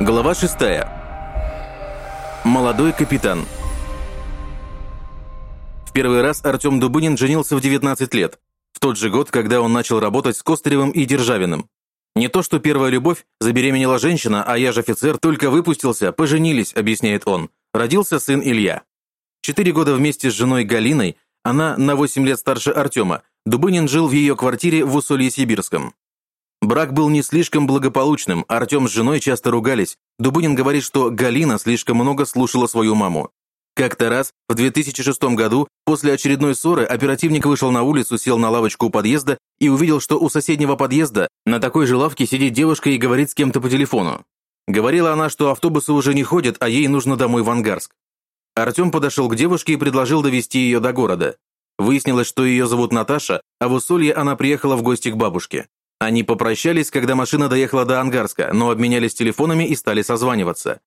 Глава 6. Молодой капитан. В первый раз Артем Дубынин женился в 19 лет, в тот же год, когда он начал работать с Костыревым и Державиным. Не то, что первая любовь, забеременела женщина, а я же офицер, только выпустился, поженились, объясняет он. Родился сын Илья. Четыре года вместе с женой Галиной, она на 8 лет старше Артема, Дубынин жил в ее квартире в Усолье-Сибирском. Брак был не слишком благополучным, Артем с женой часто ругались. Дубынин говорит, что Галина слишком много слушала свою маму. Как-то раз, в 2006 году, после очередной ссоры, оперативник вышел на улицу, сел на лавочку у подъезда и увидел, что у соседнего подъезда на такой же лавке сидит девушка и говорит с кем-то по телефону. Говорила она, что автобусы уже не ходят, а ей нужно домой в Ангарск. Артем подошел к девушке и предложил довести ее до города. Выяснилось, что ее зовут Наташа, а в Усолье она приехала в гости к бабушке. Они попрощались, когда машина доехала до Ангарска, но обменялись телефонами и стали созваниваться.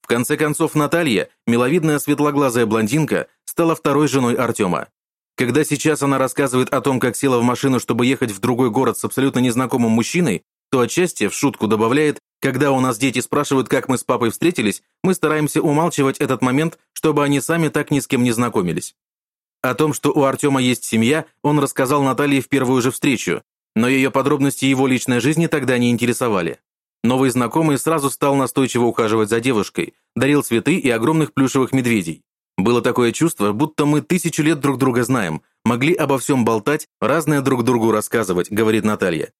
В конце концов, Наталья, миловидная светлоглазая блондинка, стала второй женой Артема. Когда сейчас она рассказывает о том, как села в машину, чтобы ехать в другой город с абсолютно незнакомым мужчиной, то отчасти в шутку добавляет, когда у нас дети спрашивают, как мы с папой встретились, мы стараемся умалчивать этот момент, чтобы они сами так ни с кем не знакомились. О том, что у Артема есть семья, он рассказал Наталье в первую же встречу, но ее подробности его личной жизни тогда не интересовали. Новый знакомый сразу стал настойчиво ухаживать за девушкой, дарил цветы и огромных плюшевых медведей. Было такое чувство, будто мы тысячу лет друг друга знаем, могли обо всем болтать, разное друг другу рассказывать, говорит Наталья.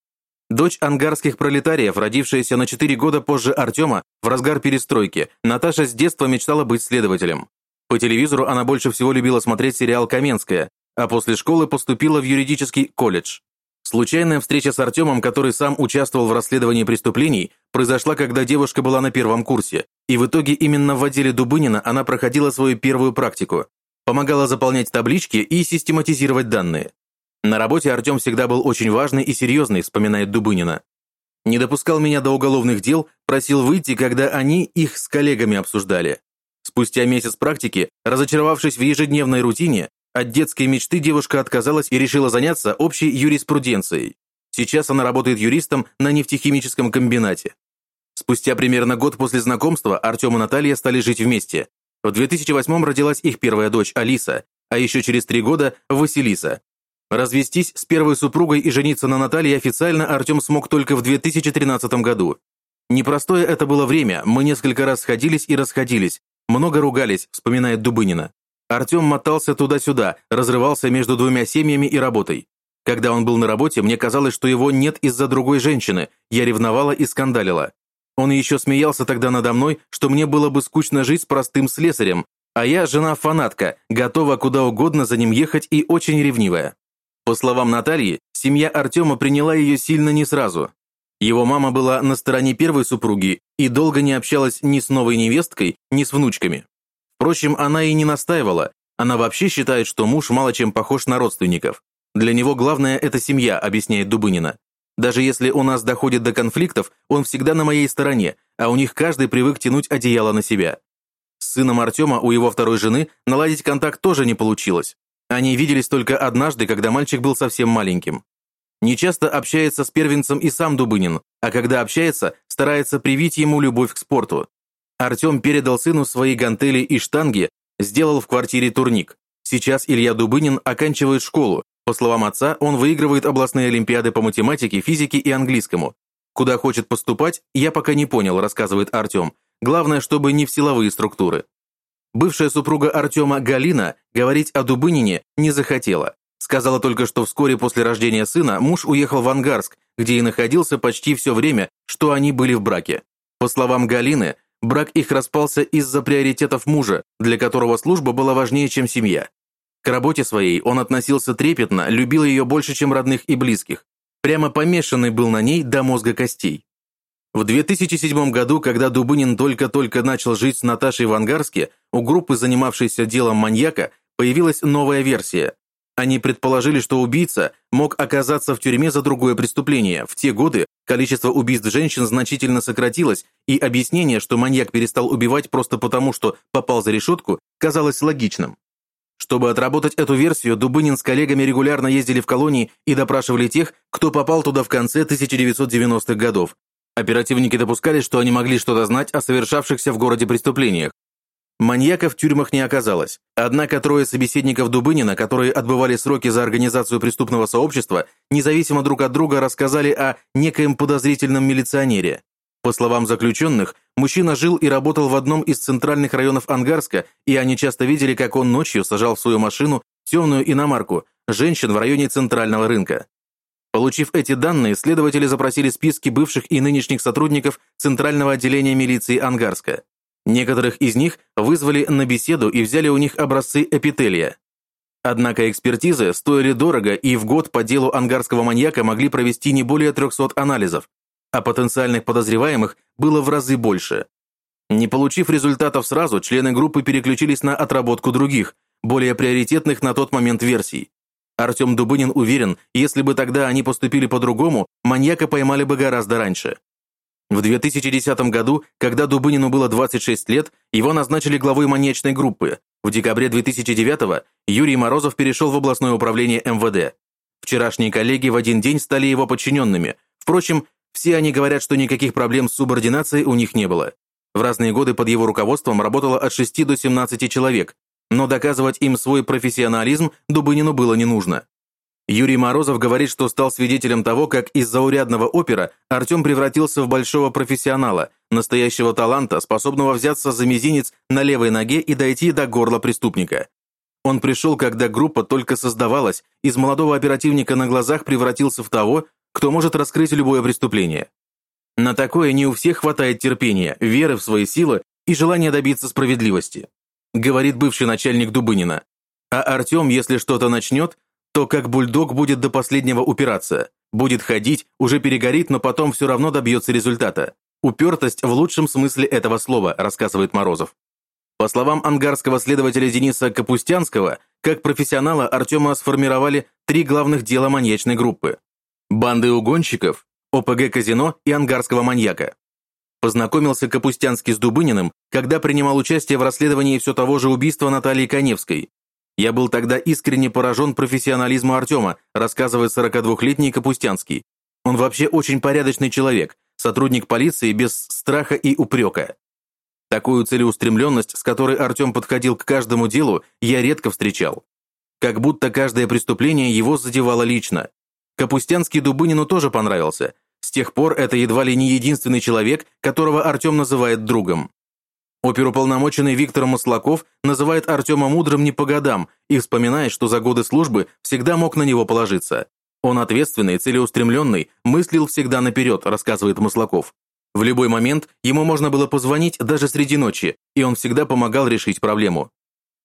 Дочь ангарских пролетариев, родившаяся на 4 года позже Артема, в разгар перестройки, Наташа с детства мечтала быть следователем. По телевизору она больше всего любила смотреть сериал «Каменская», а после школы поступила в юридический колледж. Случайная встреча с Артемом, который сам участвовал в расследовании преступлений, произошла, когда девушка была на первом курсе, и в итоге именно в отделе Дубынина она проходила свою первую практику. Помогала заполнять таблички и систематизировать данные. На работе Артем всегда был очень важный и серьезный, вспоминает Дубынина. Не допускал меня до уголовных дел, просил выйти, когда они их с коллегами обсуждали. Спустя месяц практики, разочаровавшись в ежедневной рутине, от детской мечты девушка отказалась и решила заняться общей юриспруденцией. Сейчас она работает юристом на нефтехимическом комбинате. Спустя примерно год после знакомства Артем и Наталья стали жить вместе. В 2008 родилась их первая дочь Алиса, а еще через три года – Василиса. Развестись с первой супругой и жениться на Наталье официально Артем смог только в 2013 году. Непростое это было время, мы несколько раз сходились и расходились, много ругались, вспоминает Дубынина. Артем мотался туда-сюда, разрывался между двумя семьями и работой. Когда он был на работе, мне казалось, что его нет из-за другой женщины, я ревновала и скандалила. Он еще смеялся тогда надо мной, что мне было бы скучно жить с простым слесарем, а я жена-фанатка, готова куда угодно за ним ехать и очень ревнивая. По словам Натальи, семья Артема приняла ее сильно не сразу. Его мама была на стороне первой супруги и долго не общалась ни с новой невесткой, ни с внучками. Впрочем, она и не настаивала. Она вообще считает, что муж мало чем похож на родственников. Для него главное – это семья, объясняет Дубынина. Даже если у нас доходит до конфликтов, он всегда на моей стороне, а у них каждый привык тянуть одеяло на себя. С сыном Артема у его второй жены наладить контакт тоже не получилось. Они виделись только однажды, когда мальчик был совсем маленьким. Нечасто общается с первенцем и сам Дубынин, а когда общается, старается привить ему любовь к спорту. Артем передал сыну свои гантели и штанги, сделал в квартире турник. Сейчас Илья Дубынин оканчивает школу. По словам отца, он выигрывает областные олимпиады по математике, физике и английскому. Куда хочет поступать, я пока не понял, рассказывает Артем. Главное, чтобы не в силовые структуры. Бывшая супруга Артема Галина говорить о Дубынине не захотела. Сказала только, что вскоре после рождения сына муж уехал в Ангарск, где и находился почти все время, что они были в браке. По словам Галины, Брак их распался из-за приоритетов мужа, для которого служба была важнее, чем семья. К работе своей он относился трепетно, любил ее больше, чем родных и близких. Прямо помешанный был на ней до мозга костей. В 2007 году, когда Дубынин только-только начал жить с Наташей в Ангарске, у группы, занимавшейся делом маньяка, появилась новая версия. Они предположили, что убийца мог оказаться в тюрьме за другое преступление. В те годы количество убийств женщин значительно сократилось, и объяснение, что маньяк перестал убивать просто потому, что попал за решетку, казалось логичным. Чтобы отработать эту версию, Дубынин с коллегами регулярно ездили в колонии и допрашивали тех, кто попал туда в конце 1990-х годов. Оперативники допускали, что они могли что-то знать о совершавшихся в городе преступлениях. Маньяка в тюрьмах не оказалось. Однако трое собеседников Дубынина, которые отбывали сроки за организацию преступного сообщества, независимо друг от друга рассказали о некоем подозрительном милиционере. По словам заключенных, мужчина жил и работал в одном из центральных районов Ангарска, и они часто видели, как он ночью сажал в свою машину темную иномарку женщин в районе центрального рынка. Получив эти данные, следователи запросили списки бывших и нынешних сотрудников Центрального отделения милиции Ангарска. Некоторых из них вызвали на беседу и взяли у них образцы эпителия. Однако экспертизы стоили дорого, и в год по делу ангарского маньяка могли провести не более 300 анализов, а потенциальных подозреваемых было в разы больше. Не получив результатов сразу, члены группы переключились на отработку других, более приоритетных на тот момент версий. Артем Дубынин уверен, если бы тогда они поступили по-другому, маньяка поймали бы гораздо раньше. В 2010 году, когда Дубынину было 26 лет, его назначили главой маньячной группы. В декабре 2009 Юрий Морозов перешел в областное управление МВД. Вчерашние коллеги в один день стали его подчиненными. Впрочем, все они говорят, что никаких проблем с субординацией у них не было. В разные годы под его руководством работало от 6 до 17 человек, но доказывать им свой профессионализм Дубынину было не нужно. Юрий Морозов говорит, что стал свидетелем того, как из заурядного опера Артем превратился в большого профессионала, настоящего таланта, способного взяться за мизинец на левой ноге и дойти до горла преступника. Он пришел, когда группа только создавалась, из молодого оперативника на глазах превратился в того, кто может раскрыть любое преступление. На такое не у всех хватает терпения, веры в свои силы и желания добиться справедливости говорит бывший начальник Дубынина. А Артем, если что-то начнет, то как бульдог будет до последнего упираться. Будет ходить, уже перегорит, но потом все равно добьется результата. Упертость в лучшем смысле этого слова, рассказывает Морозов. По словам ангарского следователя Дениса Капустянского, как профессионала Артема сформировали три главных дела маньячной группы. Банды угонщиков, ОПГ-казино и ангарского маньяка. Познакомился Капустянский с Дубыниным, когда принимал участие в расследовании все того же убийства Натальи Коневской. Я был тогда искренне поражен профессионализму Артема, рассказывает 42-летний Капустянский. Он вообще очень порядочный человек, сотрудник полиции без страха и упрека. Такую целеустремленность, с которой Артем подходил к каждому делу, я редко встречал. Как будто каждое преступление его задевало лично. Капустянский Дубынину тоже понравился, с тех пор это едва ли не единственный человек, которого Артем называет другом. Оперуполномоченный Виктор Маслаков называет Артема мудрым не по годам и вспоминает, что за годы службы всегда мог на него положиться. Он ответственный, целеустремленный, мыслил всегда наперед, рассказывает Маслаков. В любой момент ему можно было позвонить даже среди ночи, и он всегда помогал решить проблему.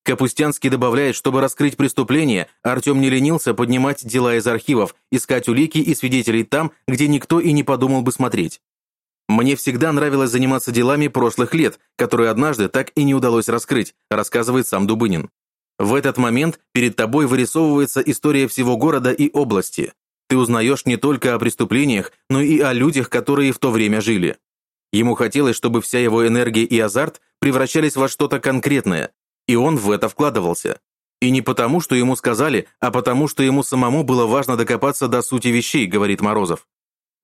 Капустянский добавляет, чтобы раскрыть преступление, Артем не ленился поднимать дела из архивов, искать улики и свидетелей там, где никто и не подумал бы смотреть. «Мне всегда нравилось заниматься делами прошлых лет, которые однажды так и не удалось раскрыть», рассказывает сам Дубынин. В этот момент перед тобой вырисовывается история всего города и области. Ты узнаешь не только о преступлениях, но и о людях, которые в то время жили. Ему хотелось, чтобы вся его энергия и азарт превращались во что-то конкретное, и он в это вкладывался. И не потому, что ему сказали, а потому, что ему самому было важно докопаться до сути вещей, говорит Морозов.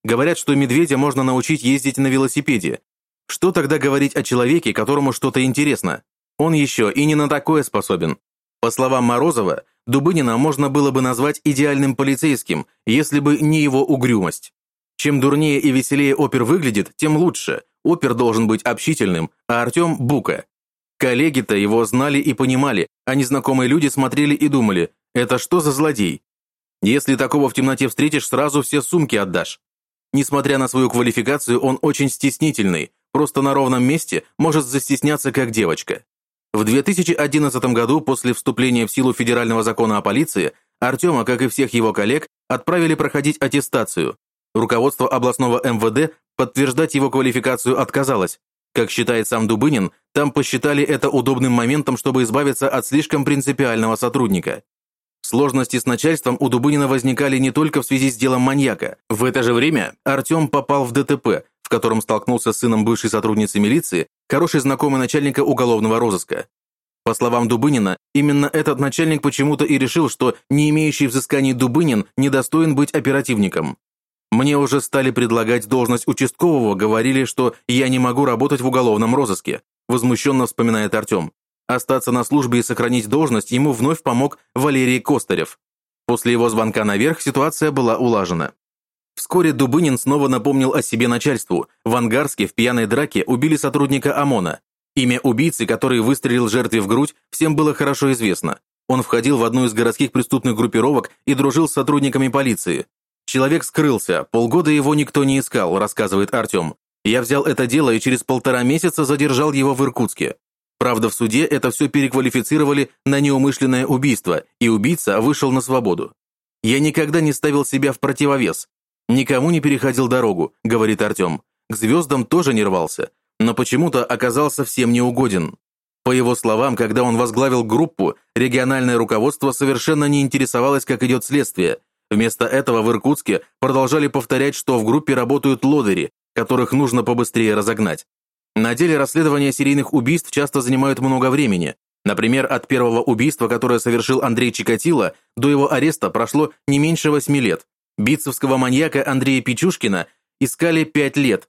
Говорят, что медведя можно научить ездить на велосипеде. Что тогда говорить о человеке, которому что-то интересно? Он еще и не на такое способен. По словам Морозова, Дубынина можно было бы назвать идеальным полицейским, если бы не его угрюмость. Чем дурнее и веселее опер выглядит, тем лучше. Опер должен быть общительным, а Артем – бука. Коллеги-то его знали и понимали, а незнакомые люди смотрели и думали, это что за злодей? Если такого в темноте встретишь, сразу все сумки отдашь. Несмотря на свою квалификацию, он очень стеснительный, просто на ровном месте может застесняться как девочка. В 2011 году, после вступления в силу федерального закона о полиции, Артема, как и всех его коллег, отправили проходить аттестацию. Руководство областного МВД подтверждать его квалификацию отказалось, как считает сам Дубынин, там посчитали это удобным моментом, чтобы избавиться от слишком принципиального сотрудника. Сложности с начальством у Дубынина возникали не только в связи с делом маньяка. В это же время Артем попал в ДТП, в котором столкнулся с сыном бывшей сотрудницы милиции, хороший знакомый начальника уголовного розыска. По словам Дубынина, именно этот начальник почему-то и решил, что не имеющий взысканий Дубынин недостоин быть оперативником. Мне уже стали предлагать должность участкового, говорили, что я не могу работать в уголовном розыске», возмущенно вспоминает Артем. Остаться на службе и сохранить должность ему вновь помог Валерий Костарев. После его звонка наверх ситуация была улажена. Вскоре Дубынин снова напомнил о себе начальству. В Ангарске в пьяной драке убили сотрудника ОМОНа. Имя убийцы, который выстрелил жертве в грудь, всем было хорошо известно. Он входил в одну из городских преступных группировок и дружил с сотрудниками полиции. Человек скрылся, полгода его никто не искал, рассказывает Артем. Я взял это дело и через полтора месяца задержал его в Иркутске. Правда, в суде это все переквалифицировали на неумышленное убийство, и убийца вышел на свободу. Я никогда не ставил себя в противовес, «Никому не переходил дорогу», — говорит Артем. К звездам тоже не рвался, но почему-то оказался всем неугоден. По его словам, когда он возглавил группу, региональное руководство совершенно не интересовалось, как идет следствие. Вместо этого в Иркутске продолжали повторять, что в группе работают лодыри, которых нужно побыстрее разогнать. На деле расследования серийных убийств часто занимают много времени. Например, от первого убийства, которое совершил Андрей Чикатило, до его ареста прошло не меньше восьми лет. Битцевского маньяка Андрея Печушкина искали 5 лет,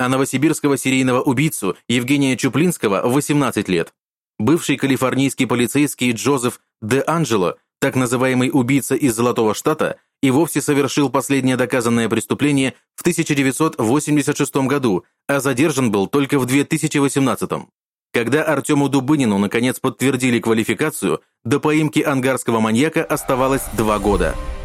а новосибирского серийного убийцу Евгения Чуплинского 18 лет. Бывший калифорнийский полицейский Джозеф Де Анджело, так называемый убийца из Золотого Штата, и вовсе совершил последнее доказанное преступление в 1986 году, а задержан был только в 2018. Когда Артему Дубынину наконец подтвердили квалификацию, до поимки ангарского маньяка оставалось два года –